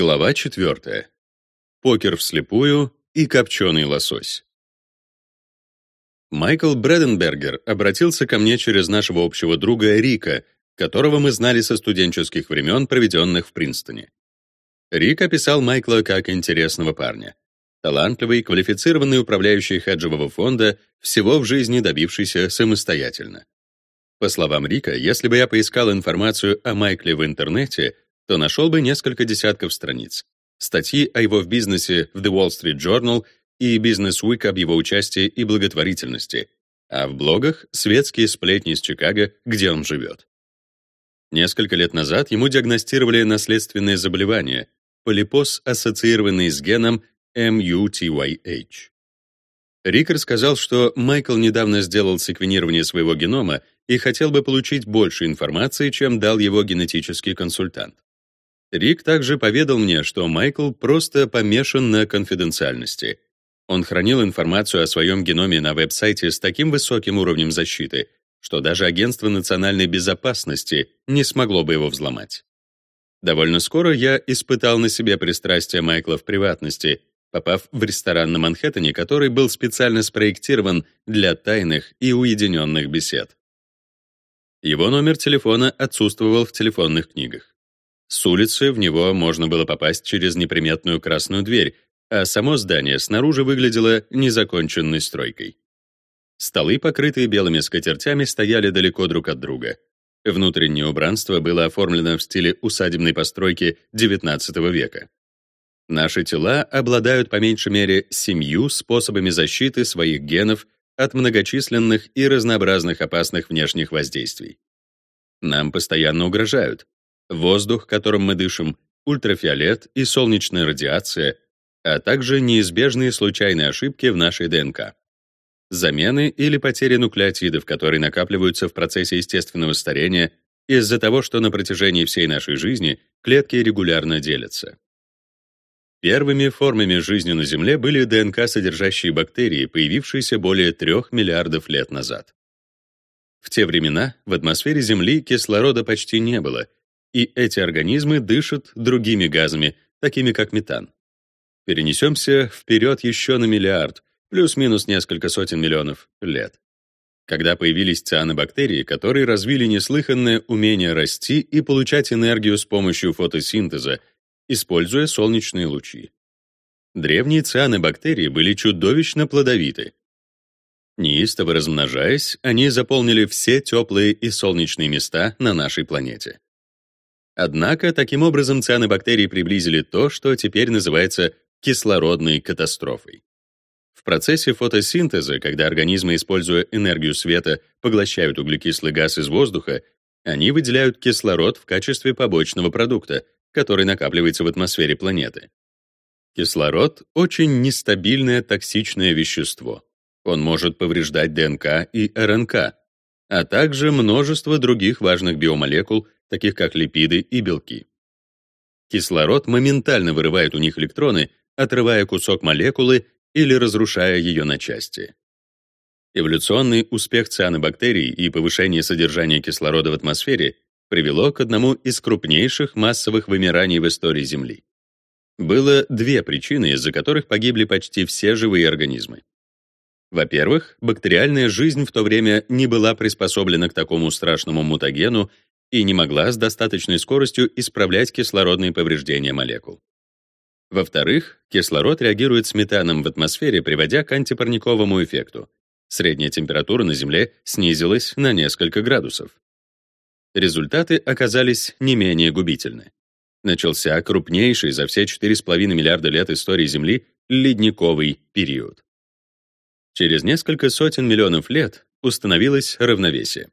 Глава 4. Покер вслепую и копченый лосось. Майкл Бреденбергер обратился ко мне через нашего общего друга Рика, которого мы знали со студенческих времен, проведенных в Принстоне. Рик описал Майкла как интересного парня. Талантливый, квалифицированный управляющий хеджевого фонда, всего в жизни добившийся самостоятельно. По словам Рика, если бы я поискал информацию о Майкле в интернете, то нашел бы несколько десятков страниц. Статьи о его в бизнесе в The Wall Street Journal и Business Week об его участии и благотворительности, а в блогах — светские сплетни из Чикаго, где он живет. Несколько лет назад ему диагностировали наследственное заболевание — полипоз, ассоциированный с геном MUTYH. Рик рассказал, что Майкл недавно сделал секвенирование своего генома и хотел бы получить больше информации, чем дал его генетический консультант. Рик также поведал мне, что Майкл просто помешан на конфиденциальности. Он хранил информацию о своем геноме на веб-сайте с таким высоким уровнем защиты, что даже Агентство национальной безопасности не смогло бы его взломать. Довольно скоро я испытал на себе пристрастие Майкла в приватности, попав в ресторан на Манхэттене, который был специально спроектирован для тайных и уединенных бесед. Его номер телефона отсутствовал в телефонных книгах. С улицы в него можно было попасть через неприметную красную дверь, а само здание снаружи выглядело незаконченной стройкой. Столы, покрытые белыми скатертями, стояли далеко друг от друга. Внутреннее убранство было оформлено в стиле усадебной постройки XIX века. Наши тела обладают по меньшей мере семью способами защиты своих генов от многочисленных и разнообразных опасных внешних воздействий. Нам постоянно угрожают, воздух, которым мы дышим, ультрафиолет и солнечная радиация, а также неизбежные случайные ошибки в нашей ДНК. Замены или потери нуклеотидов, которые накапливаются в процессе естественного старения из-за того, что на протяжении всей нашей жизни клетки регулярно делятся. Первыми формами жизни на Земле были ДНК, содержащие бактерии, появившиеся более 3 миллиардов лет назад. В те времена в атмосфере Земли кислорода почти не было — и эти организмы дышат другими газами, такими как метан. Перенесемся вперед еще на миллиард, плюс-минус несколько сотен миллионов лет. Когда появились цианобактерии, которые развили неслыханное умение расти и получать энергию с помощью фотосинтеза, используя солнечные лучи. Древние цианобактерии были чудовищно плодовиты. Неистово размножаясь, они заполнили все теплые и солнечные места на нашей планете. Однако, таким образом, цианобактерии приблизили то, что теперь называется кислородной катастрофой. В процессе фотосинтеза, когда организмы, используя энергию света, поглощают углекислый газ из воздуха, они выделяют кислород в качестве побочного продукта, который накапливается в атмосфере планеты. Кислород — очень нестабильное токсичное вещество. Он может повреждать ДНК и РНК, а также множество других важных биомолекул, таких как липиды и белки. Кислород моментально вырывает у них электроны, отрывая кусок молекулы или разрушая ее на части. Эволюционный успех цианобактерий и повышение содержания кислорода в атмосфере привело к одному из крупнейших массовых вымираний в истории Земли. Было две причины, из-за которых погибли почти все живые организмы. Во-первых, бактериальная жизнь в то время не была приспособлена к такому страшному мутагену и не могла с достаточной скоростью исправлять кислородные повреждения молекул. Во-вторых, кислород реагирует с метаном в атмосфере, приводя к антипарниковому эффекту. Средняя температура на Земле снизилась на несколько градусов. Результаты оказались не менее губительны. Начался крупнейший за все 4,5 миллиарда лет истории Земли ледниковый период. Через несколько сотен миллионов лет установилось равновесие.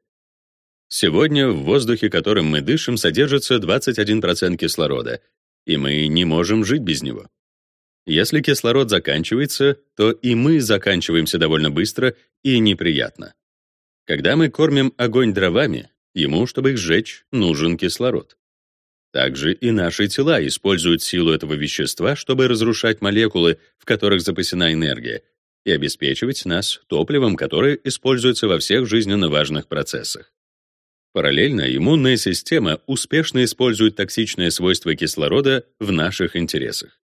Сегодня в воздухе, которым мы дышим, содержится 21% кислорода, и мы не можем жить без него. Если кислород заканчивается, то и мы заканчиваемся довольно быстро и неприятно. Когда мы кормим огонь дровами, ему, чтобы их сжечь, нужен кислород. Также и наши тела используют силу этого вещества, чтобы разрушать молекулы, в которых запасена энергия, и обеспечивать нас топливом, которое используется во всех жизненно важных процессах. Параллельно иммунная система успешно использует токсичные свойства кислорода в наших интересах.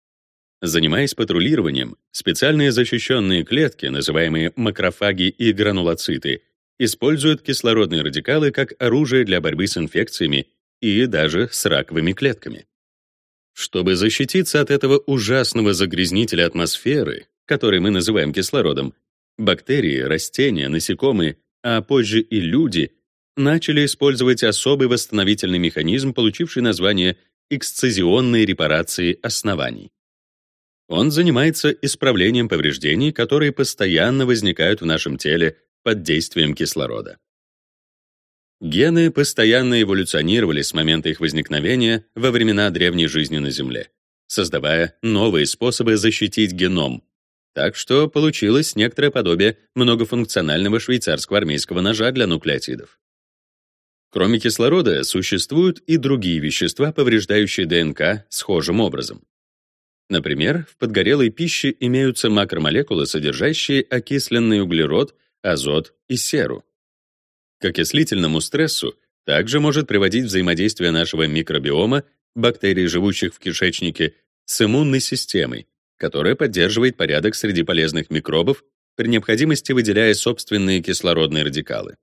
Занимаясь патрулированием, специальные защищенные клетки, называемые макрофаги и гранулоциты, используют кислородные радикалы как оружие для борьбы с инфекциями и даже с раковыми клетками. Чтобы защититься от этого ужасного загрязнителя атмосферы, который мы называем кислородом, бактерии, растения, насекомые, а позже и люди начали использовать особый восстановительный механизм, получивший название эксцизионной репарации оснований. Он занимается исправлением повреждений, которые постоянно возникают в нашем теле под действием кислорода. Гены постоянно эволюционировали с момента их возникновения во времена древней жизни на Земле, создавая новые способы защитить геном. Так что получилось некоторое подобие многофункционального швейцарского армейского ножа для нуклеотидов. Кроме кислорода, существуют и другие вещества, повреждающие ДНК схожим образом. Например, в подгорелой пище имеются макромолекулы, содержащие окисленный углерод, азот и серу. К окислительному стрессу также может приводить взаимодействие нашего микробиома, бактерий, живущих в кишечнике, с иммунной системой, которая поддерживает порядок среди полезных микробов, при необходимости выделяя собственные кислородные радикалы.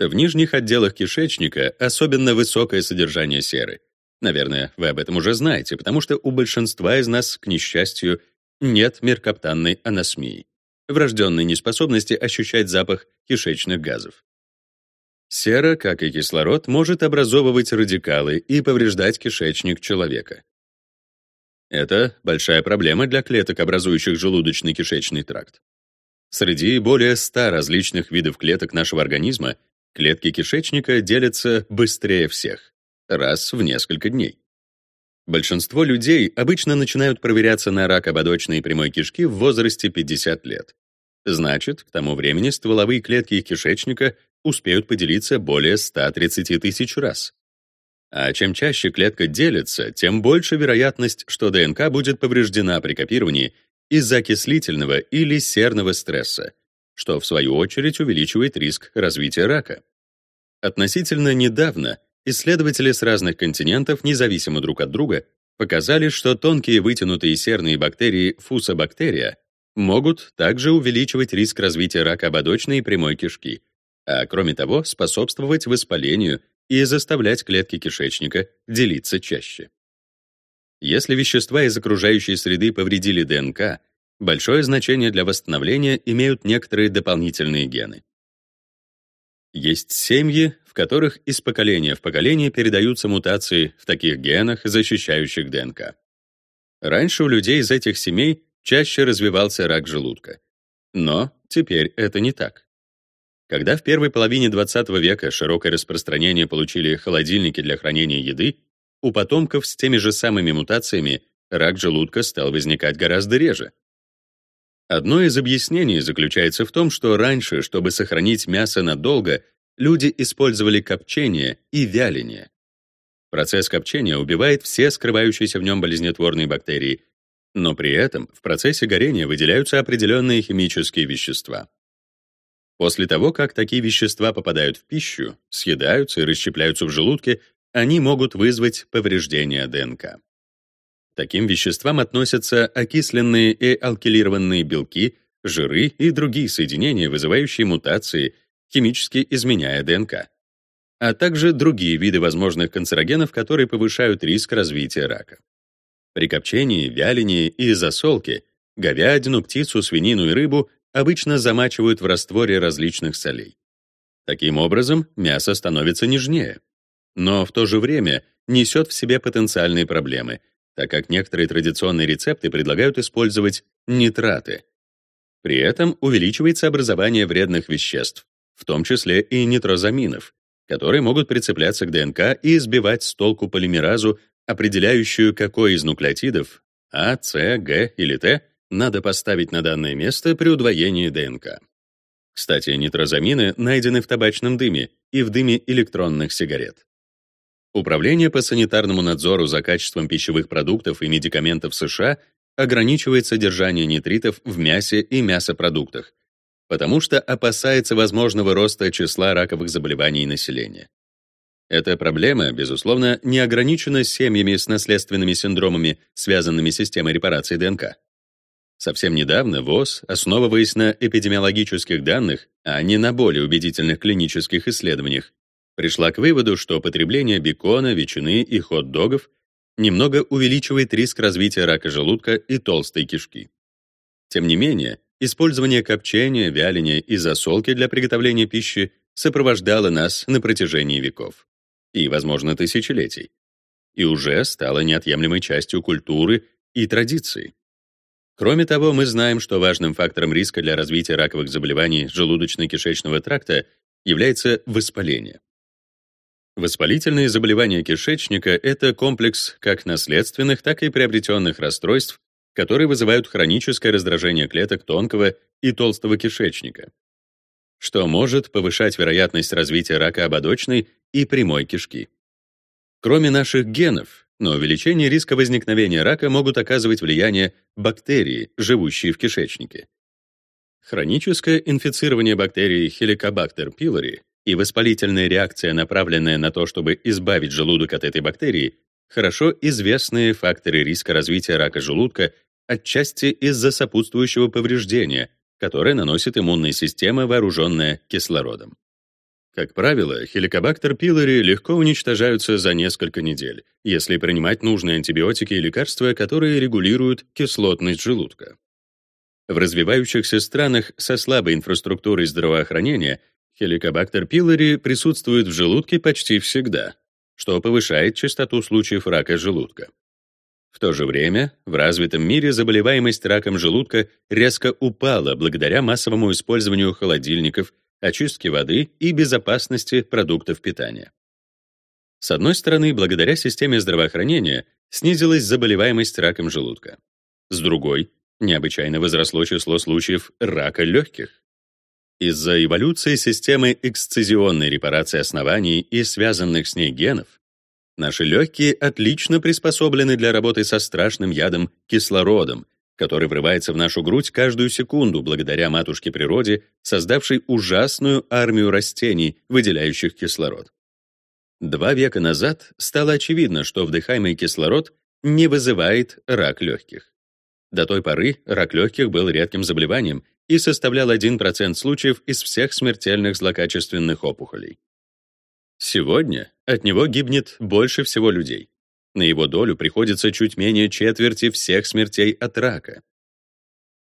В нижних отделах кишечника особенно высокое содержание серы. Наверное, вы об этом уже знаете, потому что у большинства из нас, к несчастью, нет меркаптанной анасмии, врожденной неспособности ощущать запах кишечных газов. Сера, как и кислород, может образовывать радикалы и повреждать кишечник человека. Это большая проблема для клеток, образующих желудочно-кишечный тракт. Среди более 100 различных видов клеток нашего организма клетки кишечника делятся быстрее всех, раз в несколько дней. Большинство людей обычно начинают проверяться на рак ободочной и прямой кишки в возрасте 50 лет. Значит, к тому времени стволовые клетки кишечника успеют поделиться более 130 тысяч раз. А чем чаще клетка делится, тем больше вероятность, что ДНК будет повреждена при копировании из-за окислительного или серного стресса, что в свою очередь увеличивает риск развития рака. Относительно недавно исследователи с разных континентов, независимо друг от друга, показали, что тонкие вытянутые серные бактерии фусобактерия могут также увеличивать риск развития рака ободочной и прямой кишки, а кроме того способствовать воспалению и заставлять клетки кишечника делиться чаще. Если вещества из окружающей среды повредили ДНК, большое значение для восстановления имеют некоторые дополнительные гены. Есть семьи, в которых из поколения в поколение передаются мутации в таких генах, защищающих ДНК. Раньше у людей из этих семей чаще развивался рак желудка. Но теперь это не так. Когда в первой половине 20 века широкое распространение получили холодильники для хранения еды, у потомков с теми же самыми мутациями рак желудка стал возникать гораздо реже. Одно из объяснений заключается в том, что раньше, чтобы сохранить мясо надолго, люди использовали копчение и вяление. Процесс копчения убивает все скрывающиеся в нем болезнетворные бактерии, но при этом в процессе горения выделяются определенные химические вещества. После того, как такие вещества попадают в пищу, съедаются и расщепляются в желудке, они могут вызвать повреждение ДНК. Таким веществам относятся окисленные и алкилированные белки, жиры и другие соединения, вызывающие мутации, химически изменяя ДНК, а также другие виды возможных канцерогенов, которые повышают риск развития рака. При копчении, вялении и засолке говядину, птицу, свинину и рыбу обычно замачивают в растворе различных солей. Таким образом, мясо становится нежнее. Но в то же время несет в себе потенциальные проблемы, так как некоторые традиционные рецепты предлагают использовать нитраты. При этом увеличивается образование вредных веществ, в том числе и нитрозаминов, которые могут прицепляться к ДНК и сбивать с толку полимеразу, определяющую, какой из нуклеотидов А, С, Г или Т надо поставить на данное место при удвоении ДНК. Кстати, нитрозамины найдены в табачном дыме и в дыме электронных сигарет. Управление по санитарному надзору за качеством пищевых продуктов и медикаментов США ограничивает содержание нитритов в мясе и мясопродуктах, потому что опасается возможного роста числа раковых заболеваний населения. Эта проблема, безусловно, не ограничена семьями с наследственными синдромами, связанными с системой репарации ДНК. Совсем недавно ВОЗ, основываясь на эпидемиологических данных, а не на более убедительных клинических исследованиях, пришла к выводу, что потребление бекона, ветчины и хот-догов немного увеличивает риск развития рака желудка и толстой кишки. Тем не менее, использование копчения, вяления и засолки для приготовления пищи сопровождало нас на протяжении веков и, возможно, тысячелетий, и уже стало неотъемлемой частью культуры и традиций. Кроме того, мы знаем, что важным фактором риска для развития раковых заболеваний желудочно-кишечного тракта является воспаление. Воспалительные заболевания кишечника — это комплекс как наследственных, так и приобретенных расстройств, которые вызывают хроническое раздражение клеток тонкого и толстого кишечника, что может повышать вероятность развития рака ободочной и прямой кишки. Кроме наших генов, на увеличение риска возникновения рака могут оказывать влияние бактерии, живущие в кишечнике. Хроническое инфицирование бактерией Helicobacter pylori и воспалительная реакция, направленная на то, чтобы избавить желудок от этой бактерии, хорошо известные факторы риска развития рака желудка отчасти из-за сопутствующего повреждения, которое наносит иммунная система, вооруженная кислородом. Как правило, хеликобактер пилори легко уничтожаются за несколько недель, если принимать нужные антибиотики и лекарства, которые регулируют кислотность желудка. В развивающихся странах со слабой инфраструктурой здравоохранения хеликобактер пилори присутствует в желудке почти всегда, что повышает частоту случаев рака желудка. В то же время в развитом мире заболеваемость раком желудка резко упала благодаря массовому использованию холодильников, очистке воды и безопасности продуктов питания. С одной стороны, благодаря системе здравоохранения снизилась заболеваемость раком желудка. С другой, необычайно возросло число случаев рака легких. Из-за эволюции системы эксцизионной репарации оснований и связанных с ней генов Наши легкие отлично приспособлены для работы со страшным ядом кислородом, который врывается в нашу грудь каждую секунду благодаря матушке природе, создавшей ужасную армию растений, выделяющих кислород. Два века назад стало очевидно, что вдыхаемый кислород не вызывает рак легких. До той поры рак легких был редким заболеванием и составлял 1% случаев из всех смертельных злокачественных опухолей. Сегодня от него гибнет больше всего людей. На его долю приходится чуть менее четверти всех смертей от рака.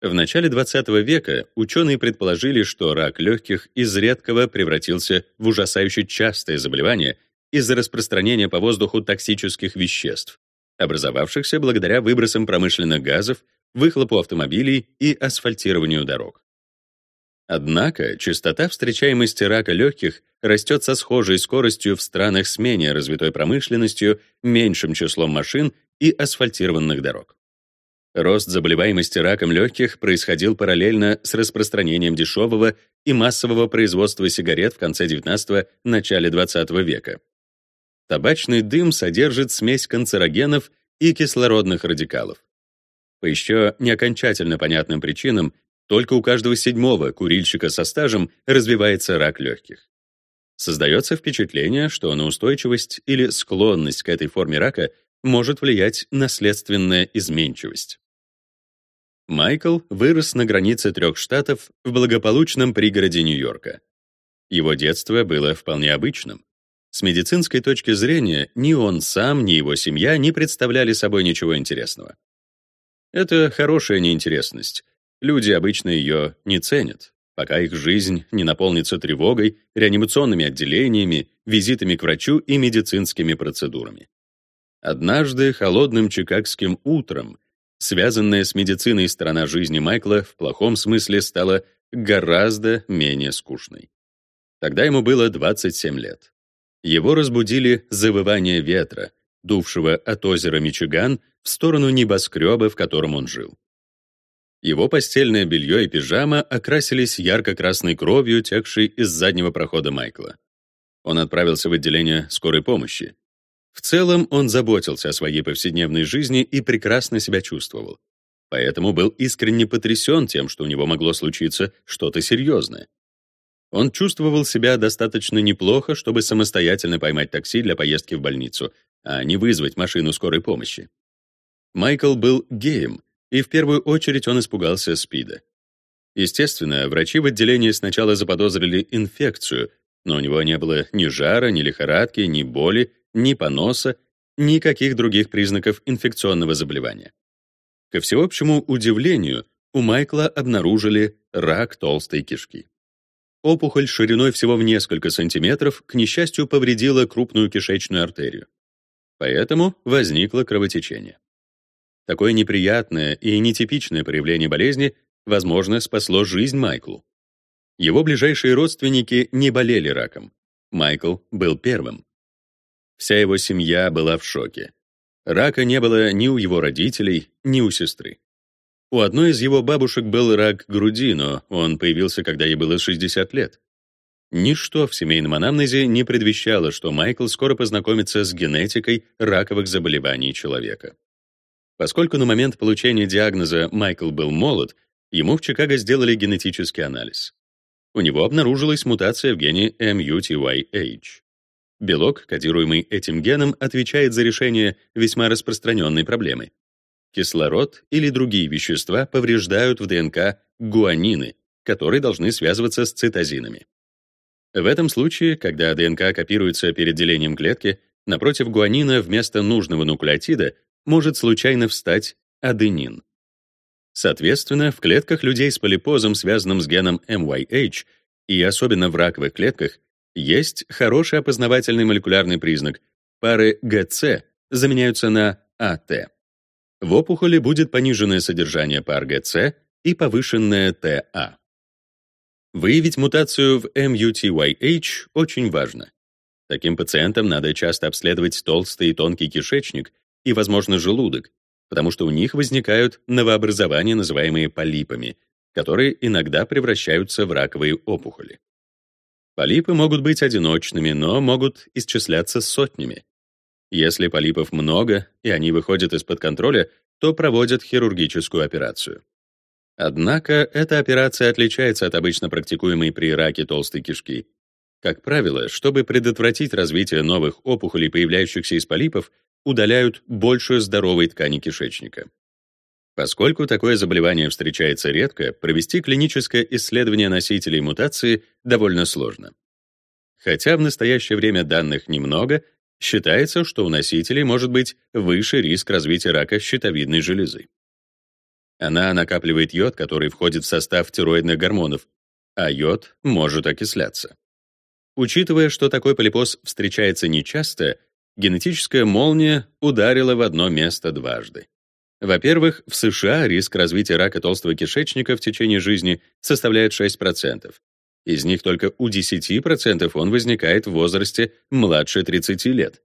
В начале 20 века ученые предположили, что рак легких из редкого превратился в ужасающе частое заболевание из-за распространения по воздуху токсических веществ, образовавшихся благодаря выбросам промышленных газов, выхлопу автомобилей и асфальтированию дорог. Однако частота встречаемости рака легких растет со схожей скоростью в странах с менее развитой промышленностью, меньшим числом машин и асфальтированных дорог. Рост заболеваемости раком легких происходил параллельно с распространением дешевого и массового производства сигарет в конце XIX – начале XX века. Табачный дым содержит смесь канцерогенов и кислородных радикалов. По еще не окончательно понятным причинам только у каждого седьмого курильщика со стажем развивается рак легких. Создается впечатление, что на устойчивость или склонность к этой форме рака может влиять наследственная изменчивость. Майкл вырос на границе трех штатов в благополучном пригороде Нью-Йорка. Его детство было вполне обычным. С медицинской точки зрения ни он сам, ни его семья не представляли собой ничего интересного. Это хорошая неинтересность, Люди обычно ее не ценят, пока их жизнь не наполнится тревогой, реанимационными отделениями, визитами к врачу и медицинскими процедурами. Однажды холодным чикагским утром связанная с медициной сторона жизни Майкла в плохом смысле стала гораздо менее скучной. Тогда ему было 27 лет. Его разбудили завывание ветра, дувшего от озера Мичиган в сторону небоскреба, в котором он жил. Его постельное белье и пижама окрасились ярко-красной кровью, текшей из заднего прохода Майкла. Он отправился в отделение скорой помощи. В целом он заботился о своей повседневной жизни и прекрасно себя чувствовал. Поэтому был искренне потрясен тем, что у него могло случиться что-то серьезное. Он чувствовал себя достаточно неплохо, чтобы самостоятельно поймать такси для поездки в больницу, а не вызвать машину скорой помощи. Майкл был геем, и в первую очередь он испугался СПИДа. Естественно, врачи в отделении сначала заподозрили инфекцию, но у него не было ни жара, ни лихорадки, ни боли, ни поноса, никаких других признаков инфекционного заболевания. Ко всеобщему удивлению, у Майкла обнаружили рак толстой кишки. Опухоль шириной всего в несколько сантиметров, к несчастью, повредила крупную кишечную артерию. Поэтому возникло кровотечение. Такое неприятное и нетипичное проявление болезни, возможно, спасло жизнь Майклу. Его ближайшие родственники не болели раком. Майкл был первым. Вся его семья была в шоке. Рака не было ни у его родителей, ни у сестры. У одной из его бабушек был рак груди, но он появился, когда ей было 60 лет. Ничто в семейном анамнезе не предвещало, что Майкл скоро познакомится с генетикой раковых заболеваний человека. Поскольку на момент получения диагноза Майкл был молод, ему в Чикаго сделали генетический анализ. У него обнаружилась мутация в гене MUTYH. Белок, кодируемый этим геном, отвечает за решение весьма распространенной проблемы Кислород или другие вещества повреждают в ДНК гуанины, которые должны связываться с цитозинами. В этом случае, когда ДНК копируется перед делением клетки, напротив гуанина вместо нужного нуклеотида может случайно встать аденин. Соответственно, в клетках людей с полипозом, связанным с геном MYH, и особенно в раковых клетках, есть хороший опознавательный молекулярный признак. Пары GC заменяются на AT. В опухоли будет пониженное содержание ПРГЦ и повышенное ТА. Выявить мутацию в MUTYH очень важно. Таким пациентам надо часто обследовать толстый и тонкий кишечник и, возможно, желудок, потому что у них возникают новообразования, называемые полипами, которые иногда превращаются в раковые опухоли. Полипы могут быть одиночными, но могут исчисляться сотнями. Если полипов много, и они выходят из-под контроля, то проводят хирургическую операцию. Однако эта операция отличается от обычно практикуемой при раке толстой кишки. Как правило, чтобы предотвратить развитие новых опухолей, появляющихся из полипов, удаляют большую здоровой ткани кишечника. Поскольку такое заболевание встречается редко, провести клиническое исследование носителей мутации довольно сложно. Хотя в настоящее время данных немного, Считается, что у носителей может быть выше риск развития рака щитовидной железы. Она накапливает йод, который входит в состав тироидных гормонов, а йод может окисляться. Учитывая, что такой полипоз встречается нечасто, генетическая молния ударила в одно место дважды. Во-первых, в США риск развития рака толстого кишечника в течение жизни составляет 6%, из них только у 10% он возникает в возрасте младше 30 лет.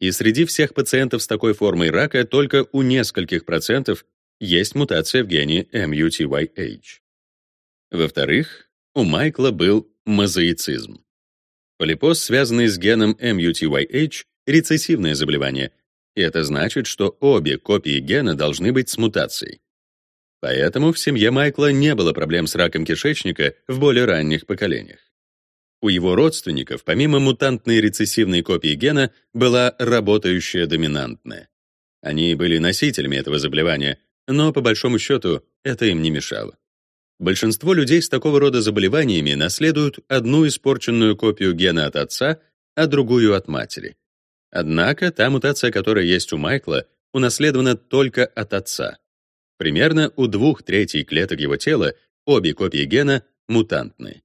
И среди всех пациентов с такой формой рака только у нескольких процентов есть мутация в гене MUTYH. Во-вторых, у Майкла был мозаицизм. Полипоз, связанный с геном MUTYH, рецессивное заболевание, и это значит, что обе копии гена должны быть с мутацией. Поэтому в семье Майкла не было проблем с раком кишечника в более ранних поколениях. У его родственников, помимо мутантной рецессивной копии гена, была работающая доминантная. Они были носителями этого заболевания, но, по большому счету, это им не мешало. Большинство людей с такого рода заболеваниями наследуют одну испорченную копию гена от отца, а другую от матери. Однако та мутация, которая есть у Майкла, унаследована только от отца. Примерно у двух третей клеток его тела обе копии гена мутантны.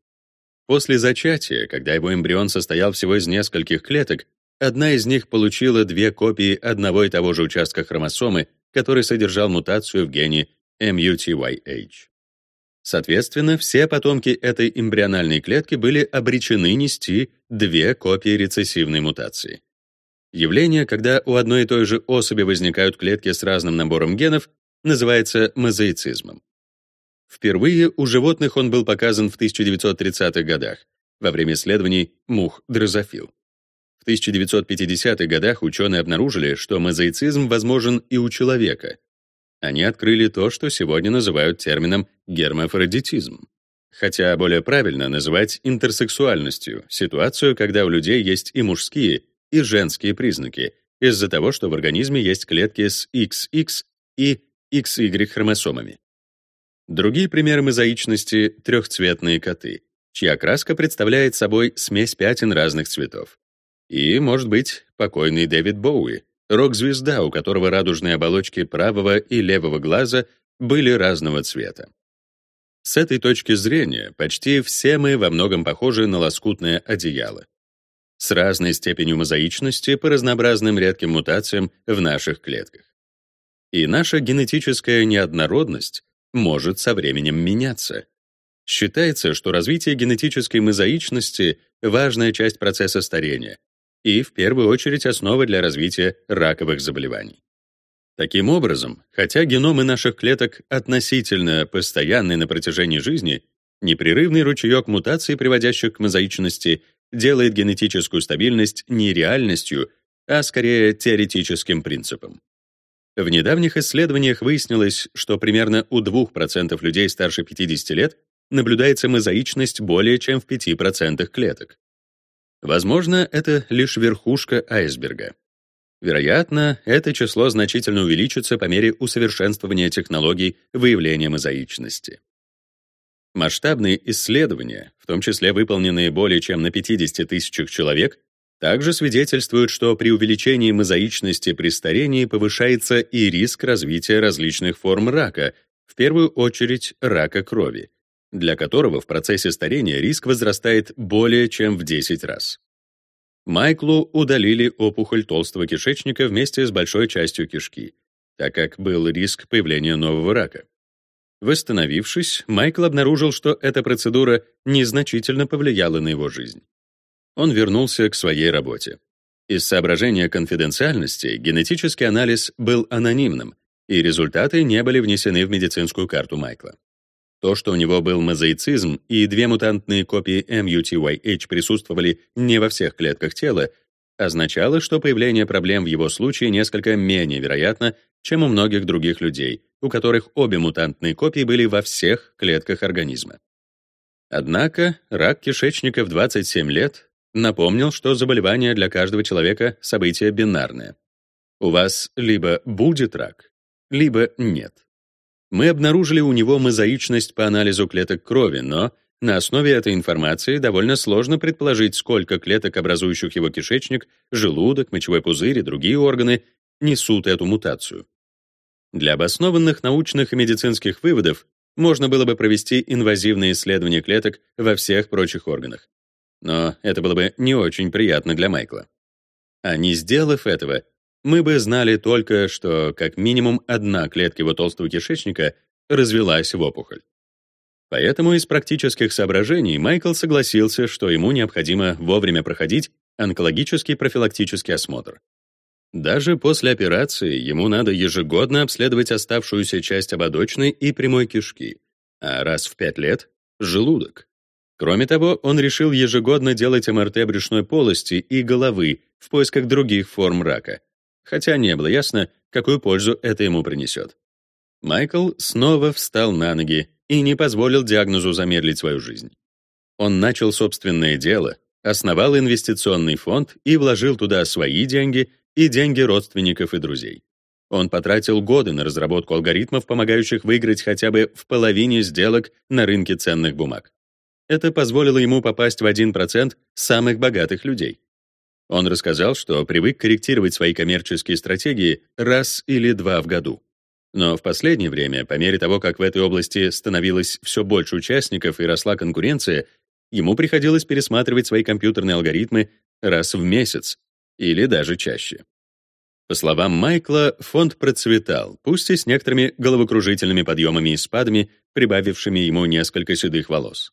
После зачатия, когда его эмбрион состоял всего из нескольких клеток, одна из них получила две копии одного и того же участка хромосомы, который содержал мутацию в гене MUTYH. Соответственно, все потомки этой эмбриональной клетки были обречены нести две копии рецессивной мутации. Явление, когда у одной и той же особи возникают клетки с разным набором генов, называется мозаицизмом. Впервые у животных он был показан в 1930-х годах во время исследований мух дрозофил. В 1950-х годах ученые обнаружили, что мозаицизм возможен и у человека. Они открыли то, что сегодня называют термином гермафродитизм. хотя более правильно называть интерсексуальностью ситуацию, когда у людей есть и мужские, и женские признаки, из-за того, что в организме есть клетки с XX и XY хромосомами. Другие примеры мозаичности — трехцветные коты, чья краска представляет собой смесь пятен разных цветов. И, может быть, покойный Дэвид Боуи, рок-звезда, у которого радужные оболочки правого и левого глаза были разного цвета. С этой точки зрения почти все мы во многом похожи на лоскутное одеяло. С разной степенью мозаичности по разнообразным редким мутациям в наших клетках. И наша генетическая неоднородность может со временем меняться. Считается, что развитие генетической мозаичности — важная часть процесса старения и, в первую очередь, основа для развития раковых заболеваний. Таким образом, хотя геномы наших клеток относительно постоянны на протяжении жизни, непрерывный ручеек мутаций, приводящих к мозаичности, делает генетическую стабильность не реальностью, а скорее теоретическим принципом. В недавних исследованиях выяснилось, что примерно у 2% людей старше 50 лет наблюдается мозаичность более чем в 5% клеток. Возможно, это лишь верхушка айсберга. Вероятно, это число значительно увеличится по мере усовершенствования технологий выявления мозаичности. Масштабные исследования, в том числе выполненные более чем на 50 тысячах человек, также свидетельствуют, что при увеличении мозаичности при старении повышается и риск развития различных форм рака, в первую очередь рака крови, для которого в процессе старения риск возрастает более чем в 10 раз. Майклу удалили опухоль толстого кишечника вместе с большой частью кишки, так как был риск появления нового рака. Восстановившись, Майкл обнаружил, что эта процедура незначительно повлияла на его жизнь. Он вернулся к своей работе. Из соображения конфиденциальности генетический анализ был анонимным, и результаты не были внесены в медицинскую карту Майкла. То, что у него был мозаицизм и две мутантные копии MUTYH присутствовали не во всех клетках тела, означало, что появление проблем в его случае несколько менее вероятно, чем у многих других людей, у которых обе мутантные копии были во всех клетках организма. Однако рак кишечника в 27 лет напомнил, что заболевание для каждого человека — событие бинарное. У вас либо будет рак, либо нет мы обнаружили у него мозаичность по анализу клеток крови, но на основе этой информации довольно сложно предположить, сколько клеток, образующих его кишечник, желудок, мочевой пузырь и другие органы, несут эту мутацию. Для обоснованных научных и медицинских выводов можно было бы провести инвазивные исследования клеток во всех прочих органах. Но это было бы не очень приятно для Майкла. А не сделав этого, мы бы знали только, что как минимум одна клетка его толстого кишечника развелась в опухоль. Поэтому из практических соображений Майкл согласился, что ему необходимо вовремя проходить онкологический профилактический осмотр. Даже после операции ему надо ежегодно обследовать оставшуюся часть ободочной и прямой кишки, а раз в пять лет — желудок. Кроме того, он решил ежегодно делать МРТ брюшной полости и головы в поисках других форм рака, хотя не было ясно, какую пользу это ему принесет. Майкл снова встал на ноги и не позволил диагнозу замедлить свою жизнь. Он начал собственное дело, основал инвестиционный фонд и вложил туда свои деньги и деньги родственников и друзей. Он потратил годы на разработку алгоритмов, помогающих выиграть хотя бы в половине сделок на рынке ценных бумаг. Это позволило ему попасть в 1% самых богатых людей. Он рассказал, что привык корректировать свои коммерческие стратегии раз или два в году. Но в последнее время, по мере того, как в этой области становилось все больше участников и росла конкуренция, ему приходилось пересматривать свои компьютерные алгоритмы раз в месяц или даже чаще. По словам Майкла, фонд процветал, пусть и с некоторыми головокружительными подъемами и спадами, прибавившими ему несколько седых волос.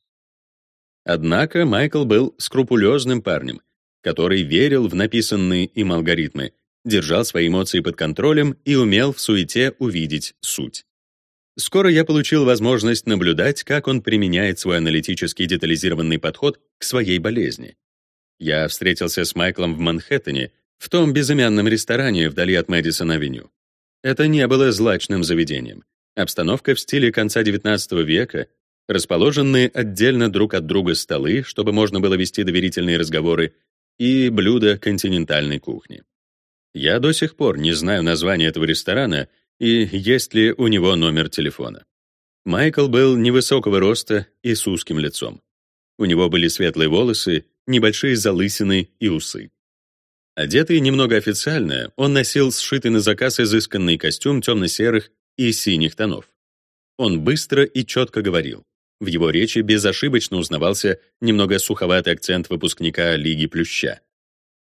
Однако Майкл был скрупулезным парнем — который верил в написанные им алгоритмы, держал свои эмоции под контролем и умел в суете увидеть суть. Скоро я получил возможность наблюдать, как он применяет свой аналитический детализированный подход к своей болезни. Я встретился с Майклом в Манхэттене, в том безымянном ресторане вдали от Мэдисон-авеню. Это не было злачным заведением. Обстановка в стиле конца XIX века, расположенные отдельно друг от друга столы, чтобы можно было вести доверительные разговоры, и блюда континентальной кухни. Я до сих пор не знаю название этого ресторана и есть ли у него номер телефона. Майкл был невысокого роста и с узким лицом. У него были светлые волосы, небольшие залысины и усы. Одетый немного официально, он носил сшитый на заказ изысканный костюм темно-серых и синих тонов. Он быстро и четко говорил. В его речи безошибочно узнавался немного суховатый акцент выпускника Лиги Плюща.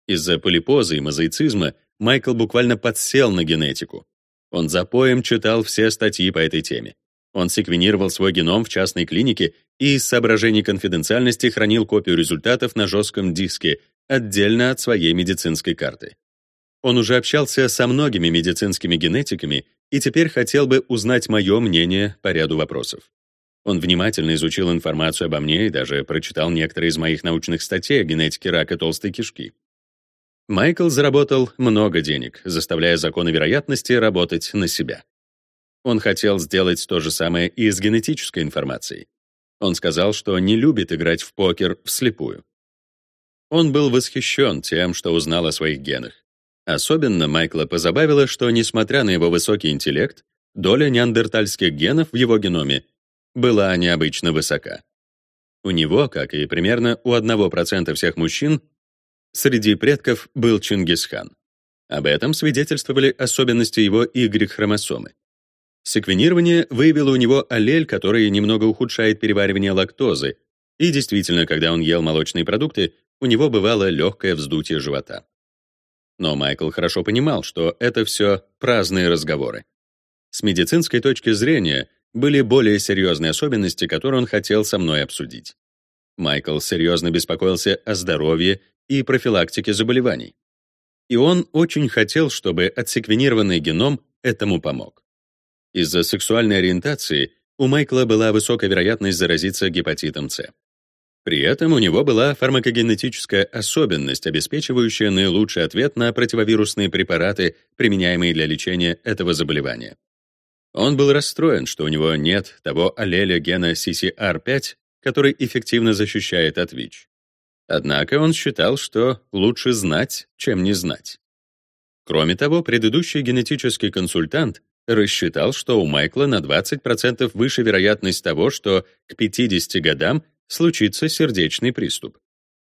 Из-за полипозы и мозаицизма Майкл буквально подсел на генетику. Он запоем читал все статьи по этой теме. Он секвенировал свой геном в частной клинике и из соображений конфиденциальности хранил копию результатов на жестком диске, отдельно от своей медицинской карты. Он уже общался со многими медицинскими генетиками и теперь хотел бы узнать мое мнение по ряду вопросов. Он внимательно изучил информацию обо мне и даже прочитал некоторые из моих научных статей о генетике рака толстой кишки. Майкл заработал много денег, заставляя законы вероятности работать на себя. Он хотел сделать то же самое и с генетической информацией. Он сказал, что не любит играть в покер вслепую. Он был восхищен тем, что узнал о своих генах. Особенно Майкла позабавило, что, несмотря на его высокий интеллект, доля неандертальских генов в его геноме была необычно высока. У него, как и примерно у 1% всех мужчин, среди предков был Чингисхан. Об этом свидетельствовали особенности его Y-хромосомы. Секвенирование выявило у него аллель, который немного ухудшает переваривание лактозы, и действительно, когда он ел молочные продукты, у него бывало легкое вздутие живота. Но Майкл хорошо понимал, что это все праздные разговоры. С медицинской точки зрения были более серьезные особенности, которые он хотел со мной обсудить. Майкл серьезно беспокоился о здоровье и профилактике заболеваний. И он очень хотел, чтобы отсеквенированный геном этому помог. Из-за сексуальной ориентации у Майкла была высокая вероятность заразиться гепатитом С. При этом у него была фармакогенетическая особенность, обеспечивающая наилучший ответ на противовирусные препараты, применяемые для лечения этого заболевания. Он был расстроен, что у него нет того аллеля гена CCR5, который эффективно защищает от ВИЧ. Однако он считал, что лучше знать, чем не знать. Кроме того, предыдущий генетический консультант рассчитал, что у Майкла на 20% выше вероятность того, что к 50 годам случится сердечный приступ.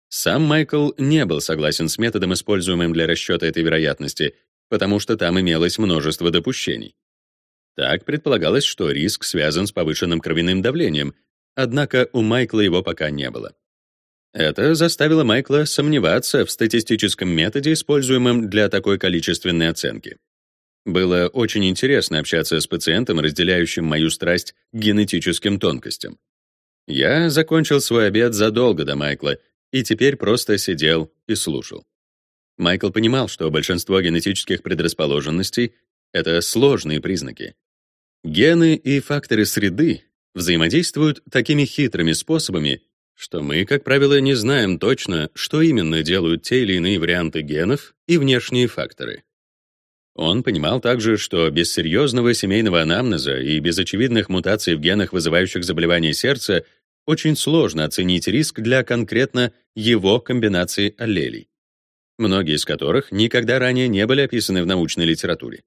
Сам Майкл не был согласен с методом, используемым для расчета этой вероятности, потому что там имелось множество допущений. Так предполагалось, что риск связан с повышенным кровяным давлением, однако у Майкла его пока не было. Это заставило Майкла сомневаться в статистическом методе, используемом для такой количественной оценки. Было очень интересно общаться с пациентом, разделяющим мою страсть к генетическим тонкостям. Я закончил свой обед задолго до Майкла и теперь просто сидел и слушал. Майкл понимал, что большинство генетических предрасположенностей — это сложные признаки. Гены и факторы среды взаимодействуют такими хитрыми способами, что мы, как правило, не знаем точно, что именно делают те или иные варианты генов и внешние факторы. Он понимал также, что без серьезного семейного анамнеза и без очевидных мутаций в генах, вызывающих заболевания сердца, очень сложно оценить риск для конкретно его комбинации аллелей, многие из которых никогда ранее не были описаны в научной литературе.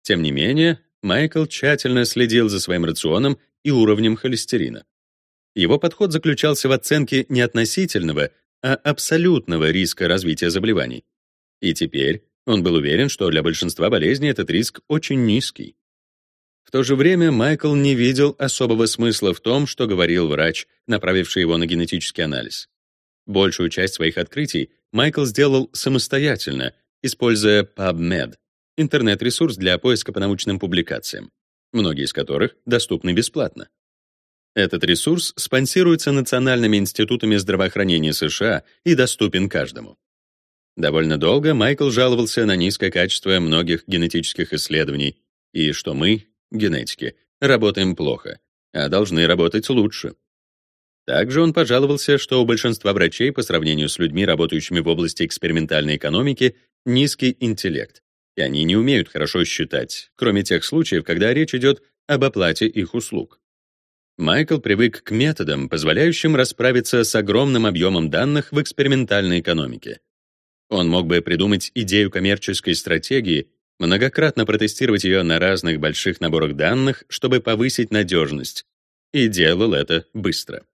Тем не менее, Майкл тщательно следил за своим рационом и уровнем холестерина. Его подход заключался в оценке не относительного, а абсолютного риска развития заболеваний. И теперь он был уверен, что для большинства болезней этот риск очень низкий. В то же время Майкл не видел особого смысла в том, что говорил врач, направивший его на генетический анализ. Большую часть своих открытий Майкл сделал самостоятельно, используя PubMed — интернет-ресурс для поиска по научным публикациям, многие из которых доступны бесплатно. Этот ресурс спонсируется национальными институтами здравоохранения США и доступен каждому. Довольно долго Майкл жаловался на низкое качество многих генетических исследований и что мы, генетики, работаем плохо, а должны работать лучше. Также он пожаловался, что у большинства врачей по сравнению с людьми, работающими в области экспериментальной экономики, низкий интеллект, и они не умеют хорошо считать, кроме тех случаев, когда речь идет об оплате их услуг. Майкл привык к методам, позволяющим расправиться с огромным объемом данных в экспериментальной экономике. Он мог бы придумать идею коммерческой стратегии, многократно протестировать ее на разных больших наборах данных, чтобы повысить надежность, и делал это быстро.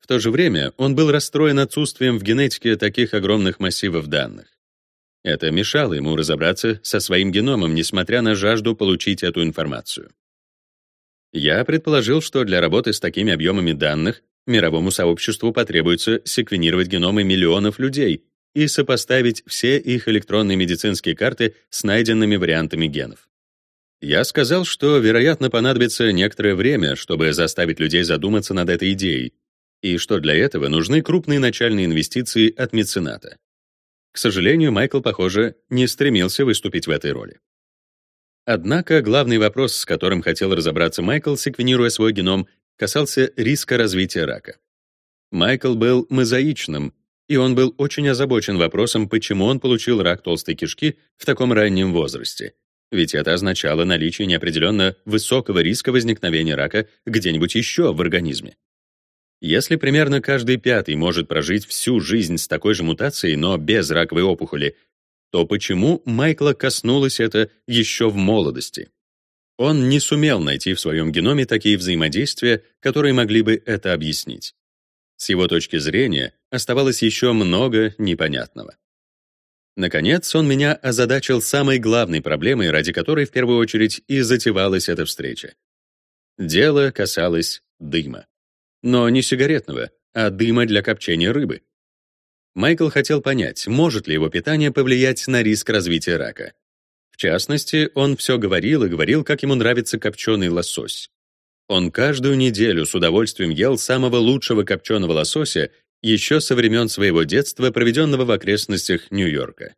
В то же время он был расстроен отсутствием в генетике таких огромных массивов данных. Это мешало ему разобраться со своим геномом, несмотря на жажду получить эту информацию. Я предположил, что для работы с такими объемами данных мировому сообществу потребуется секвенировать геномы миллионов людей и сопоставить все их электронные медицинские карты с найденными вариантами генов. Я сказал, что, вероятно, понадобится некоторое время, чтобы заставить людей задуматься над этой идеей, и что для этого нужны крупные начальные инвестиции от мецената. К сожалению, Майкл, похоже, не стремился выступить в этой роли. Однако главный вопрос, с которым хотел разобраться Майкл, секвенируя свой геном, касался риска развития рака. Майкл был мозаичным, и он был очень озабочен вопросом, почему он получил рак толстой кишки в таком раннем возрасте. Ведь это означало наличие неопределенно высокого риска возникновения рака где-нибудь еще в организме. Если примерно каждый пятый может прожить всю жизнь с такой же мутацией, но без раковой опухоли, то почему Майкла коснулось это еще в молодости? Он не сумел найти в своем геноме такие взаимодействия, которые могли бы это объяснить. С его точки зрения оставалось еще много непонятного. Наконец, он меня озадачил самой главной проблемой, ради которой в первую очередь и затевалась эта встреча. Дело касалось дыма. Но не сигаретного, а дыма для копчения рыбы. Майкл хотел понять, может ли его питание повлиять на риск развития рака. В частности, он все говорил и говорил, как ему нравится копченый лосось. Он каждую неделю с удовольствием ел самого лучшего копченого лосося еще со времен своего детства, проведенного в окрестностях Нью-Йорка.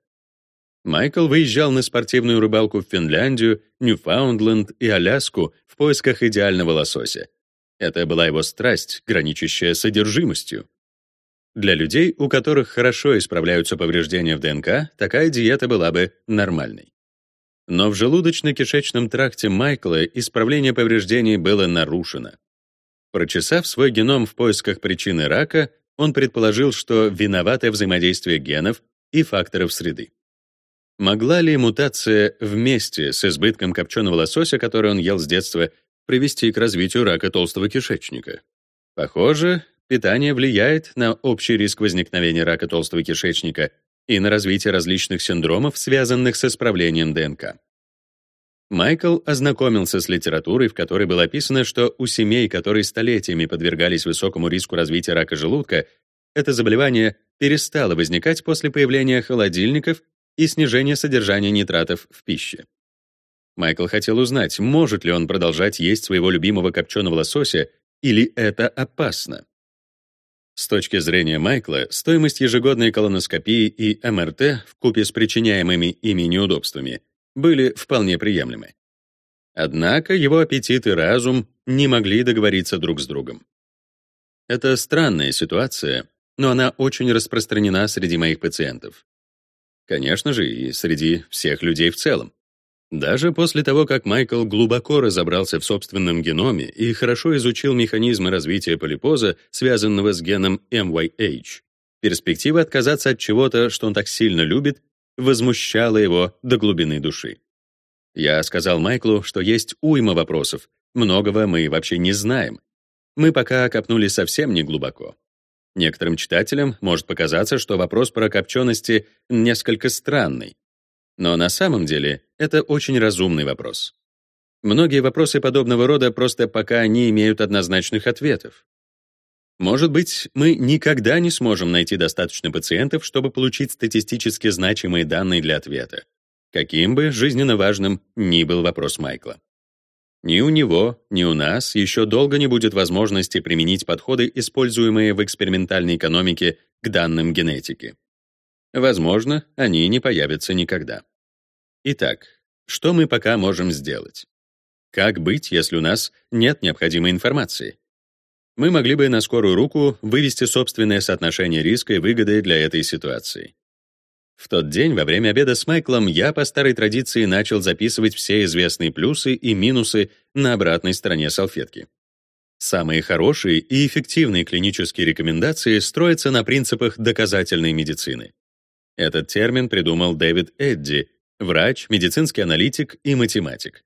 Майкл выезжал на спортивную рыбалку в Финляндию, Ньюфаундленд и Аляску в поисках идеального лосося. Это была его страсть, граничащая с одержимостью. Для людей, у которых хорошо исправляются повреждения в ДНК, такая диета была бы нормальной. Но в желудочно-кишечном тракте Майкла исправление повреждений было нарушено. Прочесав свой геном в поисках причины рака, он предположил, что виновато взаимодействие генов и факторов среды. Могла ли мутация вместе с избытком копченого лосося, который он ел с детства, привести к развитию рака толстого кишечника. Похоже, питание влияет на общий риск возникновения рака толстого кишечника и на развитие различных синдромов, связанных с исправлением ДНК. Майкл ознакомился с литературой, в которой было описано, что у семей, которые столетиями подвергались высокому риску развития рака желудка, это заболевание перестало возникать после появления холодильников и снижения содержания нитратов в пище. Майкл хотел узнать, может ли он продолжать есть своего любимого копченого лосося, или это опасно. С точки зрения Майкла, стоимость ежегодной колоноскопии и МРТ в купе с причиняемыми ими неудобствами были вполне приемлемы. Однако его аппетит и разум не могли договориться друг с другом. Это странная ситуация, но она очень распространена среди моих пациентов. Конечно же, и среди всех людей в целом. Даже после того, как Майкл глубоко разобрался в собственном геноме и хорошо изучил механизмы развития полипоза, связанного с геном MYH, перспектива отказаться от чего-то, что он так сильно любит, возмущала его до глубины души. Я сказал Майклу, что есть уйма вопросов, многого мы вообще не знаем. Мы пока копнули совсем не глубоко. Некоторым читателям может показаться, что вопрос про копчености несколько странный, но на самом деле это очень разумный вопрос. Многие вопросы подобного рода просто пока не имеют однозначных ответов. Может быть, мы никогда не сможем найти достаточно пациентов, чтобы получить статистически значимые данные для ответа, каким бы жизненно важным ни был вопрос Майкла. Ни у него, ни у нас еще долго не будет возможности применить подходы, используемые в экспериментальной экономике, к данным генетики. Возможно, они не появятся никогда. Итак, что мы пока можем сделать? Как быть, если у нас нет необходимой информации? Мы могли бы на скорую руку вывести собственное соотношение риска и выгоды для этой ситуации. В тот день, во время обеда с Майклом, я по старой традиции начал записывать все известные плюсы и минусы на обратной стороне салфетки. Самые хорошие и эффективные клинические рекомендации строятся на принципах доказательной медицины. Этот термин придумал Дэвид Эдди, врач, медицинский аналитик и математик.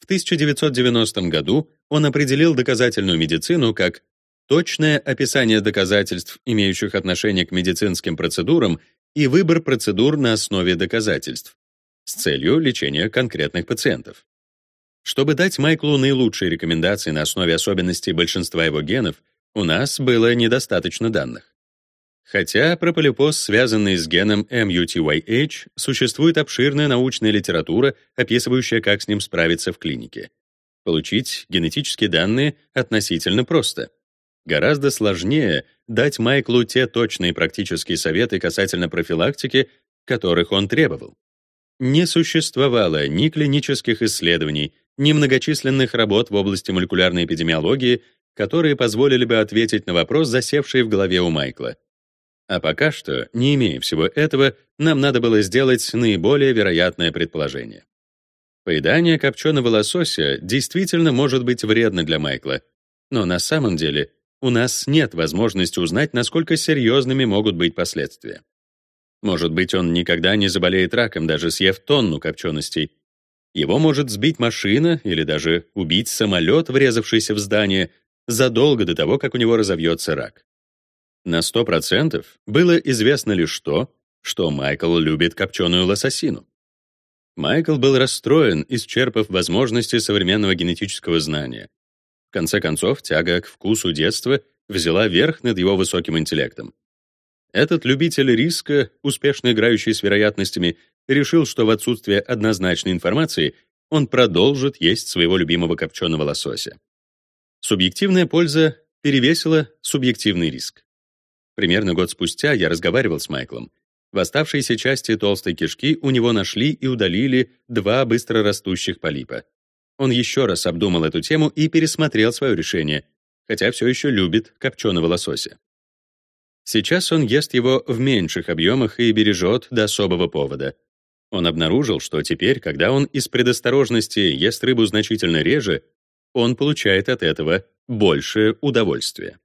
В 1990 году он определил доказательную медицину как точное описание доказательств, имеющих отношение к медицинским процедурам, и выбор процедур на основе доказательств с целью лечения конкретных пациентов. Чтобы дать Майклу наилучшие рекомендации на основе особенностей большинства его генов, у нас было недостаточно данных. Хотя про полипоз, связанный с геном MUTYH, существует обширная научная литература, описывающая, как с ним справиться в клинике. Получить генетические данные относительно просто. Гораздо сложнее дать Майклу те точные практические советы касательно профилактики, которых он требовал. Не существовало ни клинических исследований, ни многочисленных работ в области молекулярной эпидемиологии, которые позволили бы ответить на вопрос, засевший в голове у Майкла. А пока что, не имея всего этого, нам надо было сделать наиболее вероятное предположение. Поедание копченого лосося действительно может быть вредно для Майкла, но на самом деле у нас нет возможности узнать, насколько серьезными могут быть последствия. Может быть, он никогда не заболеет раком, даже съев тонну копченостей. Его может сбить машина или даже убить самолет, врезавшийся в здание, задолго до того, как у него разовьется рак. На 100% было известно лишь то, что Майкл любит копченую лососину. Майкл был расстроен, исчерпав возможности современного генетического знания. В конце концов, тяга к вкусу детства взяла верх над его высоким интеллектом. Этот любитель риска, успешно играющий с вероятностями, решил, что в отсутствие однозначной информации он продолжит есть своего любимого копченого лосося. Субъективная польза перевесила субъективный риск. Примерно год спустя я разговаривал с Майклом. В оставшейся части толстой кишки у него нашли и удалили два быстрорастущих полипа. Он еще раз обдумал эту тему и пересмотрел свое решение, хотя все еще любит копченого лосося. Сейчас он ест его в меньших объемах и бережет до особого повода. Он обнаружил, что теперь, когда он из предосторожности ест рыбу значительно реже, он получает от этого большее удовольствие.